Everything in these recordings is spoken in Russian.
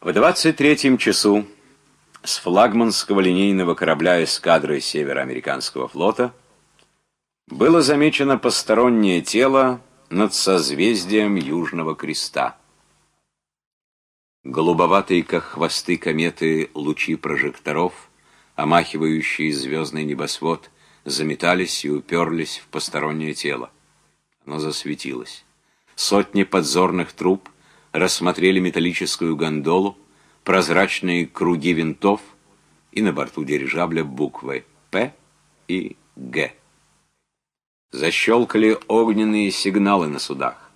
В 23 часу с флагманского линейного корабля эскадры Североамериканского флота было замечено постороннее тело над созвездием Южного Креста. Голубоватые, как хвосты кометы, лучи прожекторов, омахивающие звездный небосвод, заметались и уперлись в постороннее тело. Оно засветилось. Сотни подзорных труб рассмотрели металлическую гондолу, прозрачные круги винтов и на борту дирижабля буквы «П» и «Г». Защелкали огненные сигналы на судах.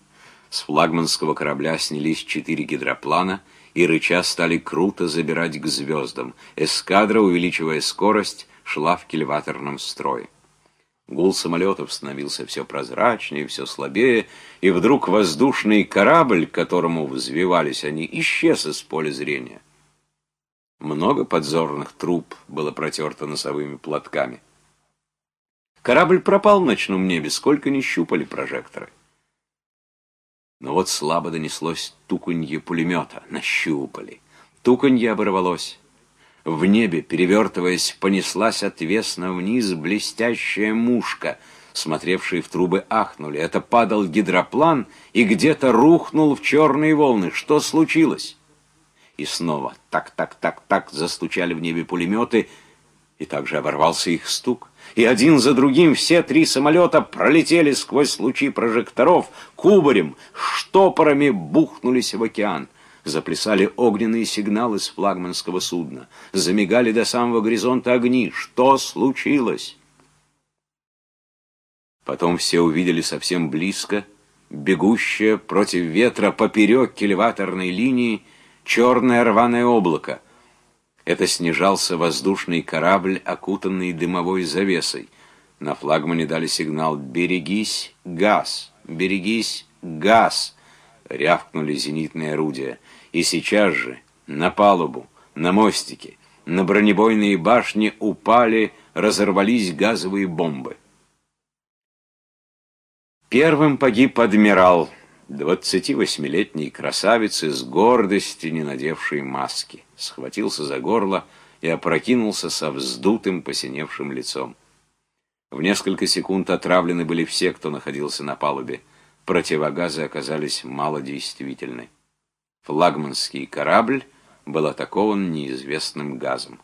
С флагманского корабля снялись четыре гидроплана и рыча стали круто забирать к звездам. Эскадра, увеличивая скорость, шла в кильваторном строе. Гул самолетов становился все прозрачнее, все слабее, и вдруг воздушный корабль, к которому взвивались они, исчез из поля зрения. Много подзорных труб было протерто носовыми платками. Корабль пропал в ночном небе, сколько ни щупали прожекторы. Но вот слабо донеслось туканье пулемета. Нащупали. Туканье оборвалось. В небе, перевертываясь, понеслась отвесно вниз блестящая мушка. Смотревшие в трубы ахнули. Это падал гидроплан и где-то рухнул в черные волны. Что случилось? И снова так-так-так-так застучали в небе пулеметы, и также оборвался их стук. И один за другим все три самолета пролетели сквозь лучи прожекторов, кубарем, штопорами бухнулись в океан. Заплясали огненные сигналы с флагманского судна. Замигали до самого горизонта огни. Что случилось? Потом все увидели совсем близко, бегущее против ветра поперек кильваторной линии, черное рваное облако. Это снижался воздушный корабль, окутанный дымовой завесой. На флагмане дали сигнал «Берегись, газ! Берегись, газ!» Рявкнули зенитные орудия. И сейчас же на палубу, на мостике, на бронебойные башни упали, разорвались газовые бомбы. Первым погиб адмирал, 28-летний красавец из гордости, не надевший маски. Схватился за горло и опрокинулся со вздутым, посиневшим лицом. В несколько секунд отравлены были все, кто находился на палубе. Противогазы оказались малодействительны. Флагманский корабль был атакован неизвестным газом.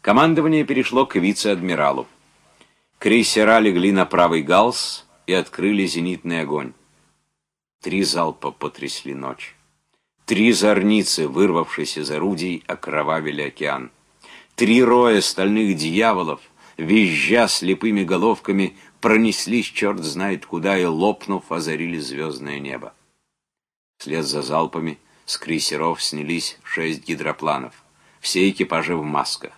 Командование перешло к вице-адмиралу. Крейсера легли на правый галс и открыли зенитный огонь. Три залпа потрясли ночь. Три зорницы, вырвавшись из орудий, окровавили океан. Три роя стальных дьяволов, визжа слепыми головками, пронеслись черт знает куда и, лопнув, озарили звездное небо. Вслед за залпами с крейсеров снялись шесть гидропланов. Все экипажи в масках.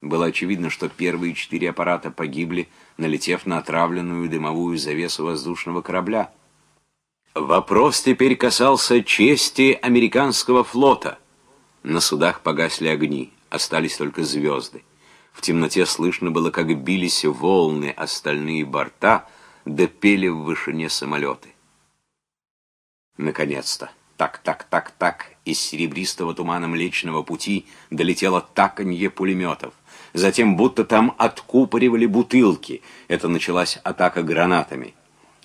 Было очевидно, что первые четыре аппарата погибли, налетев на отравленную дымовую завесу воздушного корабля. Вопрос теперь касался чести американского флота. На судах погасли огни, остались только звезды. В темноте слышно было, как бились волны остальные борта, да пели в вышине самолеты. Наконец-то. Так, так, так, так. Из серебристого тумана Млечного Пути долетело таканье пулеметов. Затем будто там откупоривали бутылки. Это началась атака гранатами.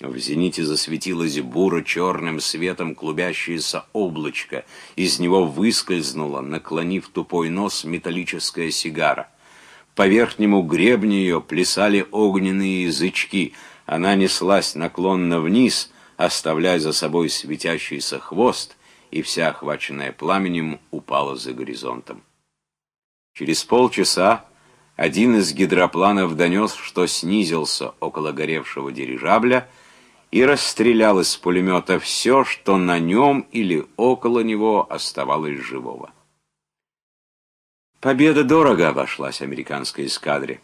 В зените засветилось буро черным светом клубящееся облачко. Из него выскользнула, наклонив тупой нос, металлическая сигара. По верхнему гребню ее плясали огненные язычки. Она неслась наклонно вниз — оставляя за собой светящийся хвост, и вся охваченная пламенем упала за горизонтом. Через полчаса один из гидропланов донес, что снизился около горевшего дирижабля и расстрелял из пулемета все, что на нем или около него оставалось живого. Победа дорого обошлась американской эскадре.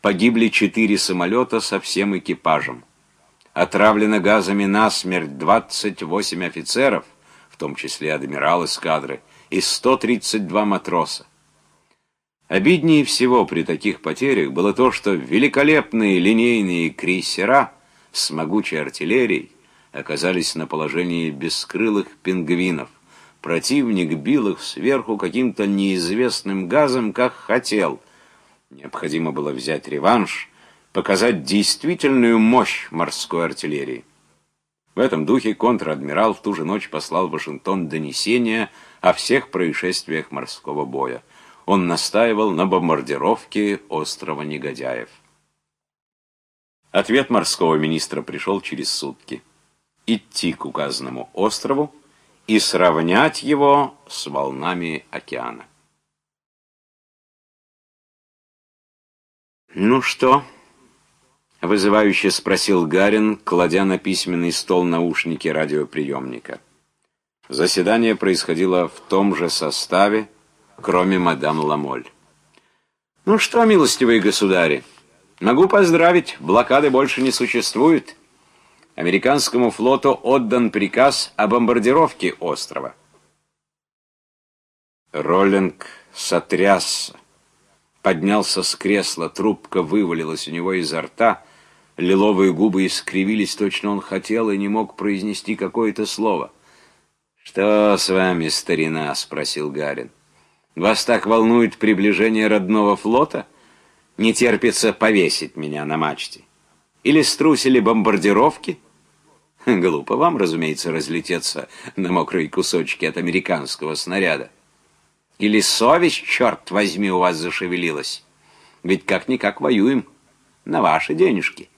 Погибли четыре самолета со всем экипажем отравлено газами насмерть 28 офицеров, в том числе адмирал эскадры, и 132 матроса. Обиднее всего при таких потерях было то, что великолепные линейные крейсера с могучей артиллерией оказались на положении бескрылых пингвинов, Противник бил их сверху каким-то неизвестным газом, как хотел. Необходимо было взять реванш, показать действительную мощь морской артиллерии. В этом духе контр-адмирал в ту же ночь послал в Вашингтон донесение о всех происшествиях морского боя. Он настаивал на бомбардировке острова Негодяев. Ответ морского министра пришел через сутки. Идти к указанному острову и сравнять его с волнами океана. «Ну что?» — вызывающе спросил Гарин, кладя на письменный стол наушники радиоприемника. Заседание происходило в том же составе, кроме мадам Ламоль. «Ну что, милостивые государи?» Могу поздравить, блокады больше не существует. Американскому флоту отдан приказ о бомбардировке острова. Роллинг сотрясся, поднялся с кресла, трубка вывалилась у него изо рта, лиловые губы искривились, точно он хотел и не мог произнести какое-то слово. «Что с вами, старина?» — спросил Гарин. «Вас так волнует приближение родного флота?» не терпится повесить меня на мачте? Или струсили бомбардировки? Глупо вам, разумеется, разлететься на мокрые кусочки от американского снаряда. Или совесть, черт возьми, у вас зашевелилась? Ведь как-никак воюем на ваши денежки.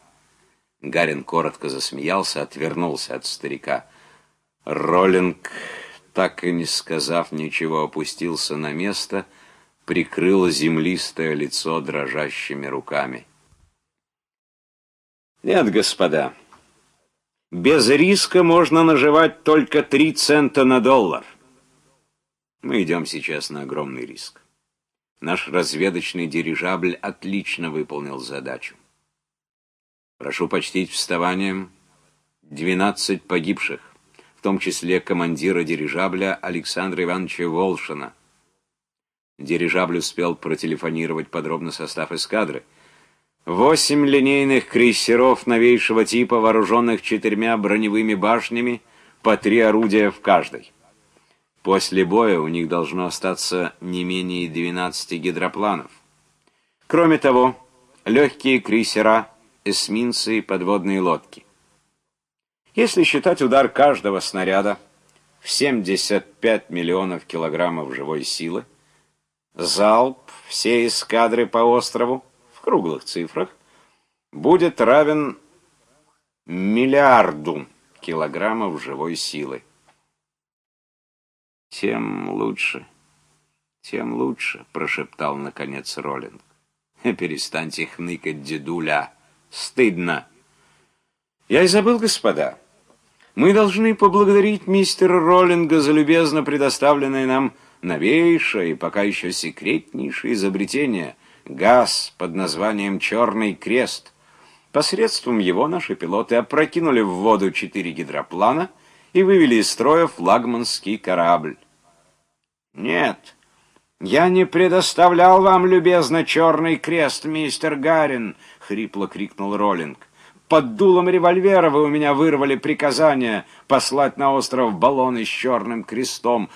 Гарин коротко засмеялся, отвернулся от старика. Роллинг, так и не сказав ничего, опустился на место — прикрыл землистое лицо дрожащими руками. Нет, господа, без риска можно наживать только три цента на доллар. Мы идем сейчас на огромный риск. Наш разведочный дирижабль отлично выполнил задачу. Прошу почтить вставанием 12 погибших, в том числе командира дирижабля Александра Ивановича Волшина, Дирижабль успел протелефонировать подробно состав эскадры. Восемь линейных крейсеров новейшего типа, вооруженных четырьмя броневыми башнями, по три орудия в каждой. После боя у них должно остаться не менее 12 гидропланов. Кроме того, легкие крейсера, эсминцы и подводные лодки. Если считать удар каждого снаряда в 75 миллионов килограммов живой силы, залп всей эскадры по острову в круглых цифрах будет равен миллиарду килограммов живой силы. «Тем лучше, тем лучше», — прошептал наконец Роллинг. «Перестаньте хныкать, дедуля. Стыдно». «Я и забыл, господа. Мы должны поблагодарить мистера Роллинга за любезно предоставленное нам новейшее и пока еще секретнейшее изобретение — газ под названием «Черный крест». Посредством его наши пилоты опрокинули в воду четыре гидроплана и вывели из строя флагманский корабль. «Нет, я не предоставлял вам, любезно, черный крест, мистер Гарин!» — хрипло крикнул Роллинг. «Под дулом револьвера вы у меня вырвали приказание послать на остров баллоны с черным крестом».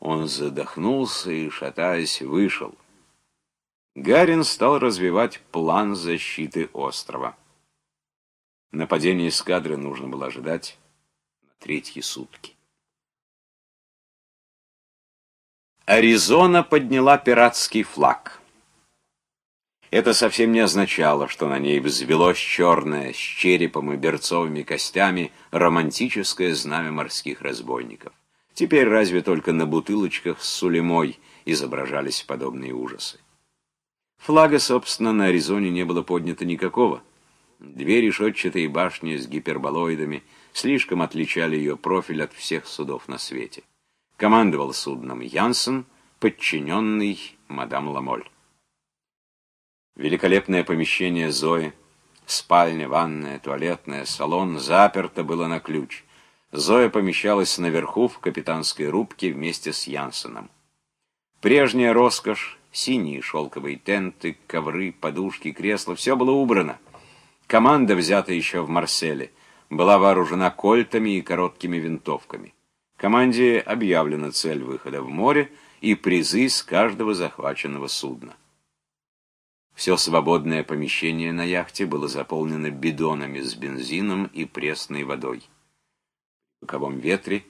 Он задохнулся и, шатаясь, вышел. Гарин стал развивать план защиты острова. Нападение эскадры нужно было ожидать третьи сутки. Аризона подняла пиратский флаг. Это совсем не означало, что на ней взвелось черное с черепом и берцовыми костями романтическое знамя морских разбойников. Теперь разве только на бутылочках с сулемой изображались подобные ужасы. Флага, собственно, на Аризоне не было поднято никакого. Две решетчатые башни с гиперболоидами слишком отличали ее профиль от всех судов на свете. Командовал судном Янсен, подчиненный мадам Ламоль. Великолепное помещение Зои, спальня, ванная, туалетная, салон заперто было на ключ. Зоя помещалась наверху в капитанской рубке вместе с Янсеном. Прежняя роскошь, синие шелковые тенты, ковры, подушки, кресла — все было убрано. Команда, взята еще в Марселе, была вооружена кольтами и короткими винтовками. Команде объявлена цель выхода в море и призы с каждого захваченного судна. Все свободное помещение на яхте было заполнено бидонами с бензином и пресной водой. В боковом ветре,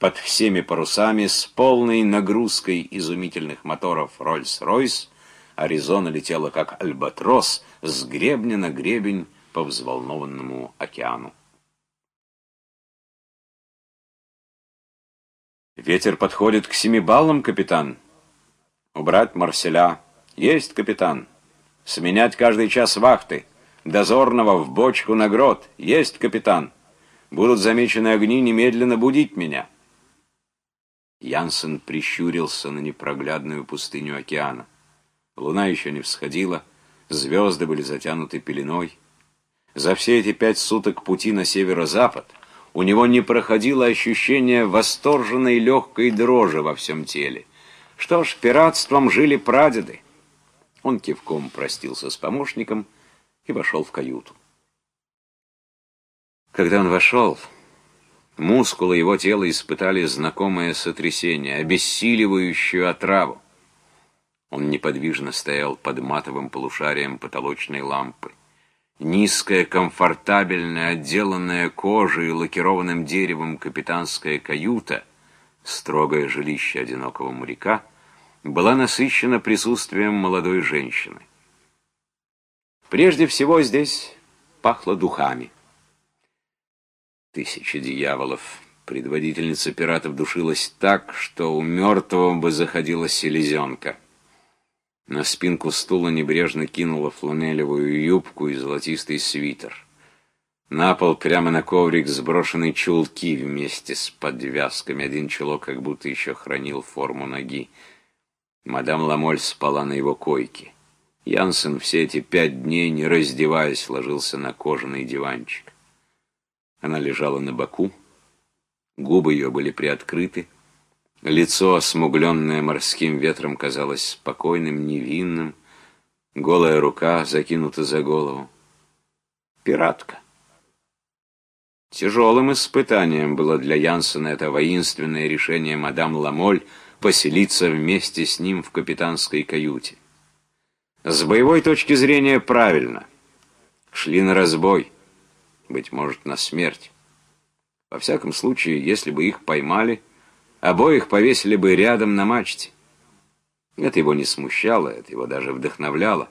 под всеми парусами, с полной нагрузкой изумительных моторов Роллс-Ройс, Аризона летела как альбатрос с гребня на гребень по взволнованному океану. «Ветер подходит к семи баллам, капитан». «Убрать Марселя». «Есть, капитан». Сменять каждый час вахты. Дозорного в бочку на грот. Есть, капитан. Будут замечены огни, немедленно будить меня. Янсен прищурился на непроглядную пустыню океана. Луна еще не всходила, звезды были затянуты пеленой. За все эти пять суток пути на северо-запад у него не проходило ощущение восторженной легкой дрожи во всем теле. Что ж, пиратством жили прадеды. Он кивком простился с помощником и вошел в каюту. Когда он вошел, мускулы его тела испытали знакомое сотрясение, обессиливающую отраву. Он неподвижно стоял под матовым полушарием потолочной лампы. Низкая, комфортабельная, отделанная кожей и лакированным деревом капитанская каюта, строгое жилище одинокого моряка — была насыщена присутствием молодой женщины. Прежде всего здесь пахло духами. Тысячи дьяволов. Предводительница пиратов душилась так, что у мертвого бы заходила селезенка. На спинку стула небрежно кинула фланелевую юбку и золотистый свитер. На пол прямо на коврик сброшены чулки вместе с подвязками. Один чулок как будто еще хранил форму ноги. Мадам Ламоль спала на его койке. Янсен все эти пять дней, не раздеваясь, ложился на кожаный диванчик. Она лежала на боку, губы ее были приоткрыты, лицо, осмугленное морским ветром, казалось спокойным, невинным, голая рука закинута за голову. Пиратка. Тяжелым испытанием было для Янсена это воинственное решение мадам Ламоль поселиться вместе с ним в капитанской каюте. С боевой точки зрения правильно. Шли на разбой, быть может, на смерть. Во всяком случае, если бы их поймали, обоих повесили бы рядом на мачте. Это его не смущало, это его даже вдохновляло.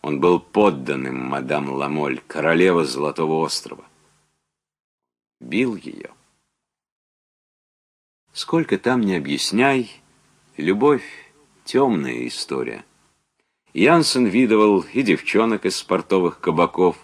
Он был подданным мадам Ламоль, королева Золотого острова. Бил ее. Сколько там не объясняй, любовь — темная история. Янсен видывал и девчонок из спортовых кабаков,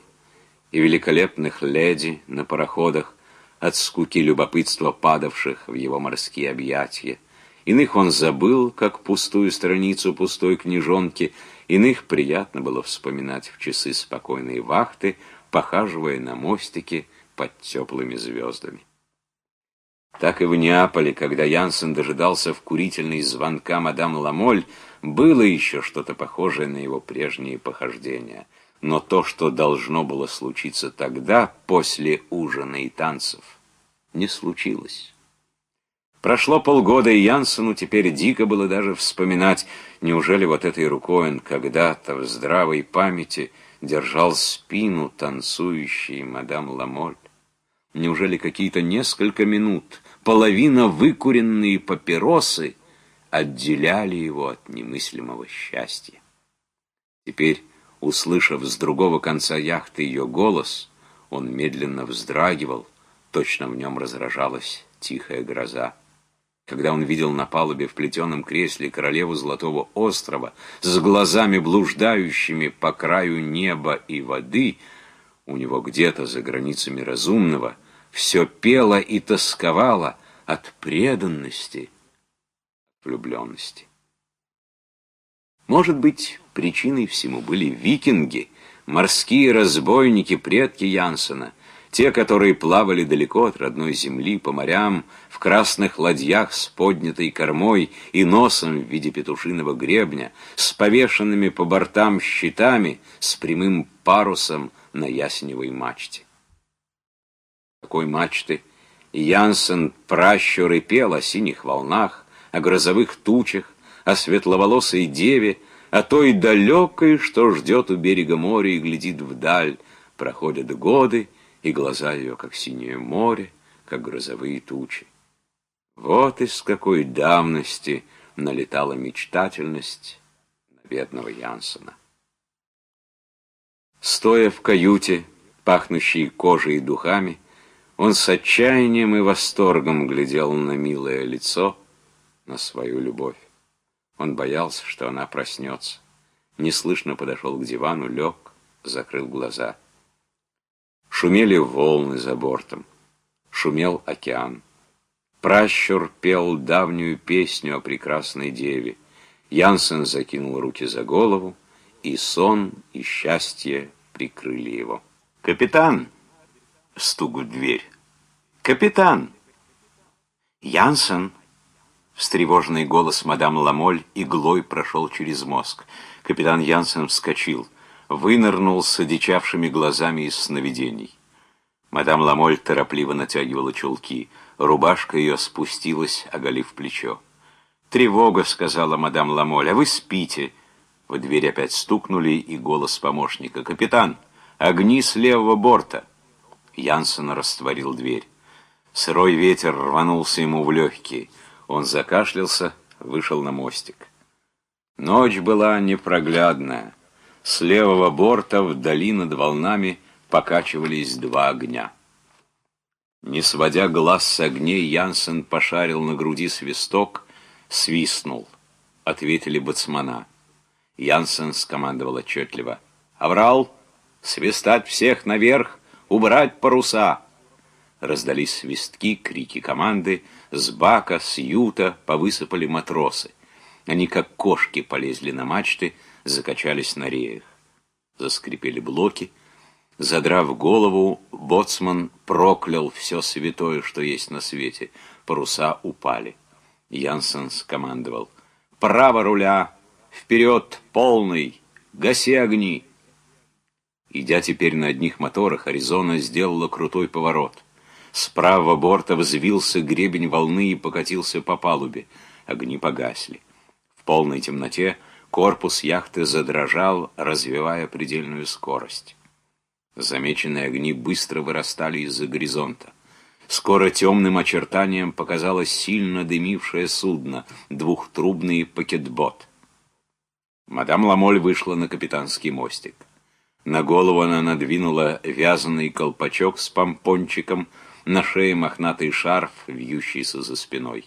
и великолепных леди на пароходах, от скуки любопытства падавших в его морские объятия. Иных он забыл, как пустую страницу пустой книжонки, иных приятно было вспоминать в часы спокойной вахты, похаживая на мостике под теплыми звездами. Так и в Неаполе, когда Янсен дожидался в курительной звонка мадам Ламоль, было еще что-то похожее на его прежние похождения. Но то, что должно было случиться тогда, после ужина и танцев, не случилось. Прошло полгода, и Янсену теперь дико было даже вспоминать, неужели вот этой рукой он когда-то в здравой памяти держал спину танцующей мадам Ламоль. Неужели какие-то несколько минут, половина выкуренные папиросы отделяли его от немыслимого счастья? Теперь, услышав с другого конца яхты ее голос, он медленно вздрагивал, точно в нем разражалась тихая гроза. Когда он видел на палубе в плетеном кресле королеву Золотого острова с глазами блуждающими по краю неба и воды, у него где-то за границами разумного все пело и тосковало от преданности, влюбленности. Может быть, причиной всему были викинги, морские разбойники, предки Янсена, те, которые плавали далеко от родной земли по морям, в красных ладьях с поднятой кормой и носом в виде петушиного гребня, с повешенными по бортам щитами, с прямым парусом на ясеневой мачте. Такой мачты Янсен пращур и пел о синих волнах, о грозовых тучах, о светловолосой деве, о той далекой, что ждет у берега моря и глядит вдаль. Проходят годы, и глаза ее, как синее море, как грозовые тучи. Вот из какой давности налетала мечтательность на бедного Янсена. Стоя в каюте, пахнущей кожей и духами, он с отчаянием и восторгом глядел на милое лицо, на свою любовь. Он боялся, что она проснется. Неслышно подошел к дивану, лег, закрыл глаза. Шумели волны за бортом. Шумел океан. Пращур пел давнюю песню о прекрасной деве. Янсен закинул руки за голову, и сон, и счастье прикрыли его. «Капитан!» — стук в дверь. «Капитан!» «Янсен!» — встревоженный голос мадам Ламоль иглой прошел через мозг. Капитан Янсен вскочил, вынырнул с одичавшими глазами из сновидений. Мадам Ламоль торопливо натягивала чулки — Рубашка ее спустилась, оголив плечо. «Тревога», — сказала мадам Ламоль, — «а вы спите». В дверь опять стукнули, и голос помощника. «Капитан, огни с левого борта». Янсен растворил дверь. Сырой ветер рванулся ему в легкие. Он закашлялся, вышел на мостик. Ночь была непроглядная. С левого борта вдали над волнами покачивались два огня. Не сводя глаз с огней, Янсен пошарил на груди свисток, свистнул. Ответили бацмана. Янсен скомандовал отчетливо. «Аврал, свистать всех наверх, убрать паруса!» Раздались свистки, крики команды. С бака, с юта повысыпали матросы. Они, как кошки, полезли на мачты, закачались на реях. Заскрипели блоки, Задрав голову, боцман проклял все святое, что есть на свете. Паруса упали. Янсен скомандовал. «Право руля! Вперед, полный! Гаси огни!» Идя теперь на одних моторах, Аризона сделала крутой поворот. С правого борта взвился гребень волны и покатился по палубе. Огни погасли. В полной темноте корпус яхты задрожал, развивая предельную скорость. Замеченные огни быстро вырастали из-за горизонта. Скоро темным очертанием показалось сильно дымившее судно, двухтрубный пакетбот. Мадам Ламоль вышла на капитанский мостик. На голову она надвинула вязаный колпачок с помпончиком, на шее мохнатый шарф, вьющийся за спиной.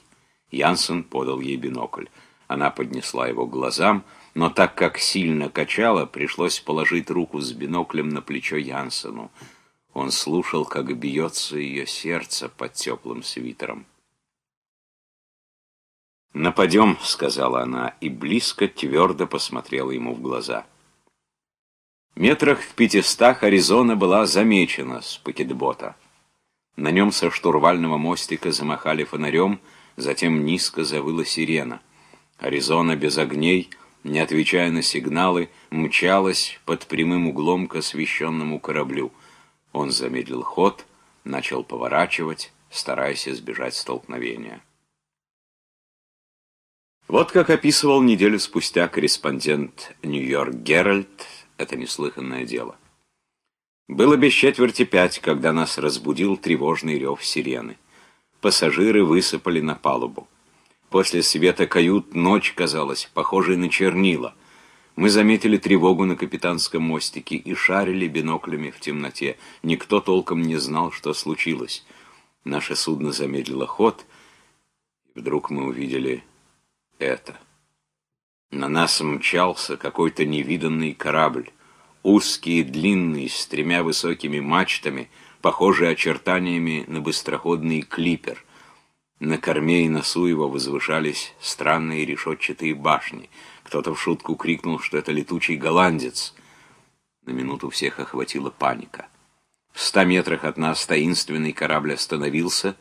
Янсен подал ей бинокль. Она поднесла его к глазам — но так как сильно качало, пришлось положить руку с биноклем на плечо Янсену. Он слушал, как бьется ее сердце под теплым свитером. «Нападем», — сказала она, и близко, твердо посмотрела ему в глаза. Метрах в пятистах Аризона была замечена с пакетбота. На нем со штурвального мостика замахали фонарем, затем низко завыла сирена. Аризона без огней — не отвечая на сигналы, мчалась под прямым углом к освещенному кораблю. Он замедлил ход, начал поворачивать, стараясь избежать столкновения. Вот как описывал неделю спустя корреспондент «Нью-Йорк Геральт» это неслыханное дело. Было без четверти пять, когда нас разбудил тревожный рев сирены. Пассажиры высыпали на палубу. После света кают ночь казалась похожей на чернила. Мы заметили тревогу на капитанском мостике и шарили биноклями в темноте. Никто толком не знал, что случилось. Наше судно замедлило ход, и вдруг мы увидели это. На нас мчался какой-то невиданный корабль. Узкий и длинный, с тремя высокими мачтами, похожий очертаниями на быстроходный клипер — на корме и носу его возвышались странные решетчатые башни. Кто-то в шутку крикнул, что это летучий голландец. На минуту всех охватила паника. В ста метрах от нас таинственный корабль остановился,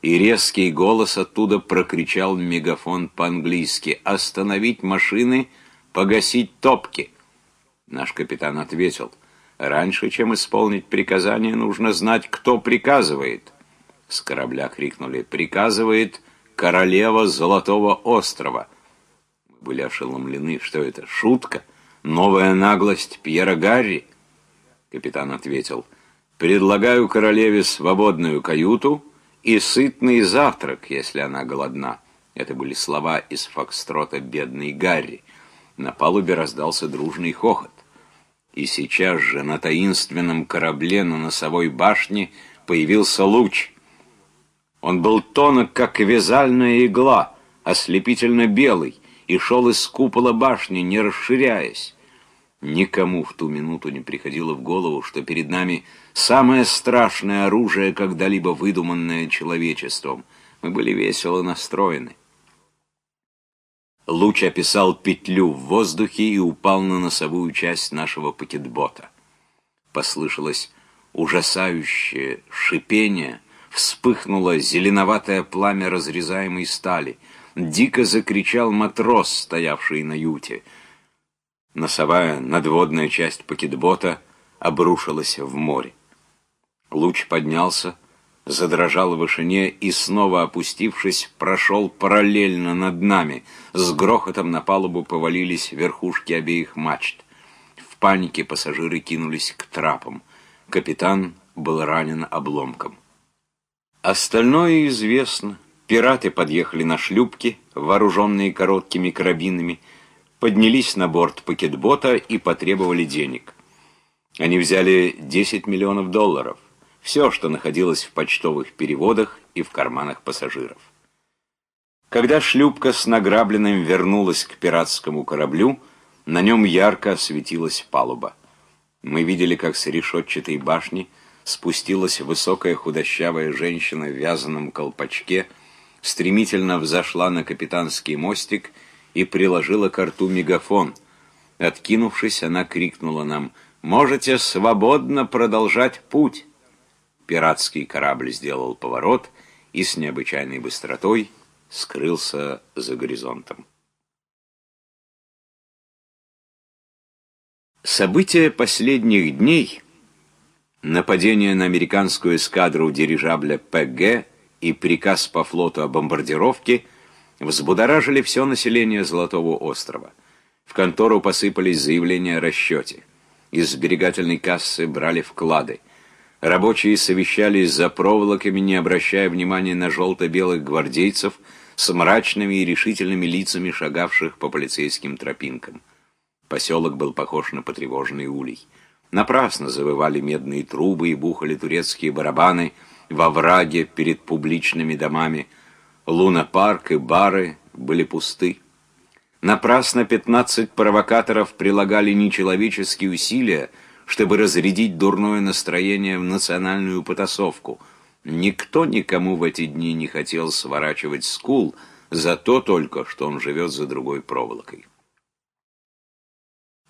и резкий голос оттуда прокричал мегафон по-английски «Остановить машины, погасить топки!» Наш капитан ответил «Раньше, чем исполнить приказание, нужно знать, кто приказывает». С корабля крикнули «Приказывает королева Золотого острова». Мы были ошеломлены. Что это, шутка? Новая наглость Пьера Гарри? Капитан ответил «Предлагаю королеве свободную каюту и сытный завтрак, если она голодна». Это были слова из фокстрота «Бедный Гарри». На палубе раздался дружный хохот. И сейчас же на таинственном корабле на носовой башне появился луч. Он был тонок, как вязальная игла, ослепительно белый, и шел из купола башни, не расширяясь. Никому в ту минуту не приходило в голову, что перед нами самое страшное оружие, когда-либо выдуманное человечеством. Мы были весело настроены. Луч описал петлю в воздухе и упал на носовую часть нашего пакетбота. Послышалось ужасающее шипение, вспыхнуло зеленоватое пламя разрезаемой стали. Дико закричал матрос, стоявший на юте. Носовая надводная часть пакетбота обрушилась в море. Луч поднялся, задрожал в вышине и, снова опустившись, прошел параллельно над нами. С грохотом на палубу повалились верхушки обеих мачт. В панике пассажиры кинулись к трапам. Капитан был ранен обломком. Остальное известно. Пираты подъехали на шлюпки, вооруженные короткими карабинами, поднялись на борт пакетбота и потребовали денег. Они взяли 10 миллионов долларов – все, что находилось в почтовых переводах и в карманах пассажиров. Когда шлюпка с награбленным вернулась к пиратскому кораблю, на нем ярко осветилась палуба. Мы видели, как с решетчатой башни спустилась высокая худощавая женщина в вязаном колпачке, стремительно взошла на капитанский мостик и приложила к рту мегафон. Откинувшись, она крикнула нам «Можете свободно продолжать путь!» Пиратский корабль сделал поворот и с необычайной быстротой скрылся за горизонтом. События последних дней, нападение на американскую эскадру дирижабля ПГ и приказ по флоту о бомбардировке взбудоражили все население Золотого острова. В контору посыпались заявления о расчете. Из сберегательной кассы брали вклады. Рабочие совещались за проволоками, не обращая внимания на желто-белых гвардейцев с мрачными и решительными лицами, шагавших по полицейским тропинкам. Поселок был похож на потревоженный улей. Напрасно завывали медные трубы и бухали турецкие барабаны во враге перед публичными домами. Луна-парк и бары были пусты. Напрасно пятнадцать провокаторов прилагали нечеловеческие усилия, чтобы разрядить дурное настроение в национальную потасовку. Никто никому в эти дни не хотел сворачивать скул за то только, что он живет за другой проволокой.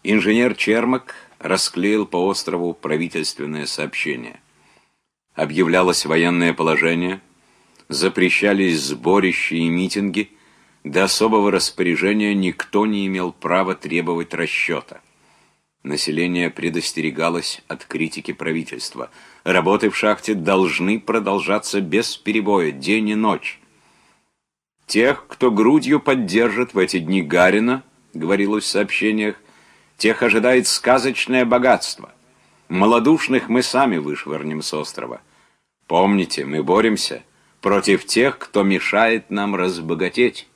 Инженер Чермак расклеил по острову правительственное сообщение. Объявлялось военное положение, запрещались сборища и митинги, до особого распоряжения никто не имел права требовать расчета. Население предостерегалось от критики правительства. Работы в шахте должны продолжаться без перебоя, день и ночь. Тех, кто грудью поддержит в эти дни Гарина, говорилось в сообщениях, тех ожидает сказочное богатство. Молодушных мы сами вышвырнем с острова. Помните, мы боремся против тех, кто мешает нам разбогатеть.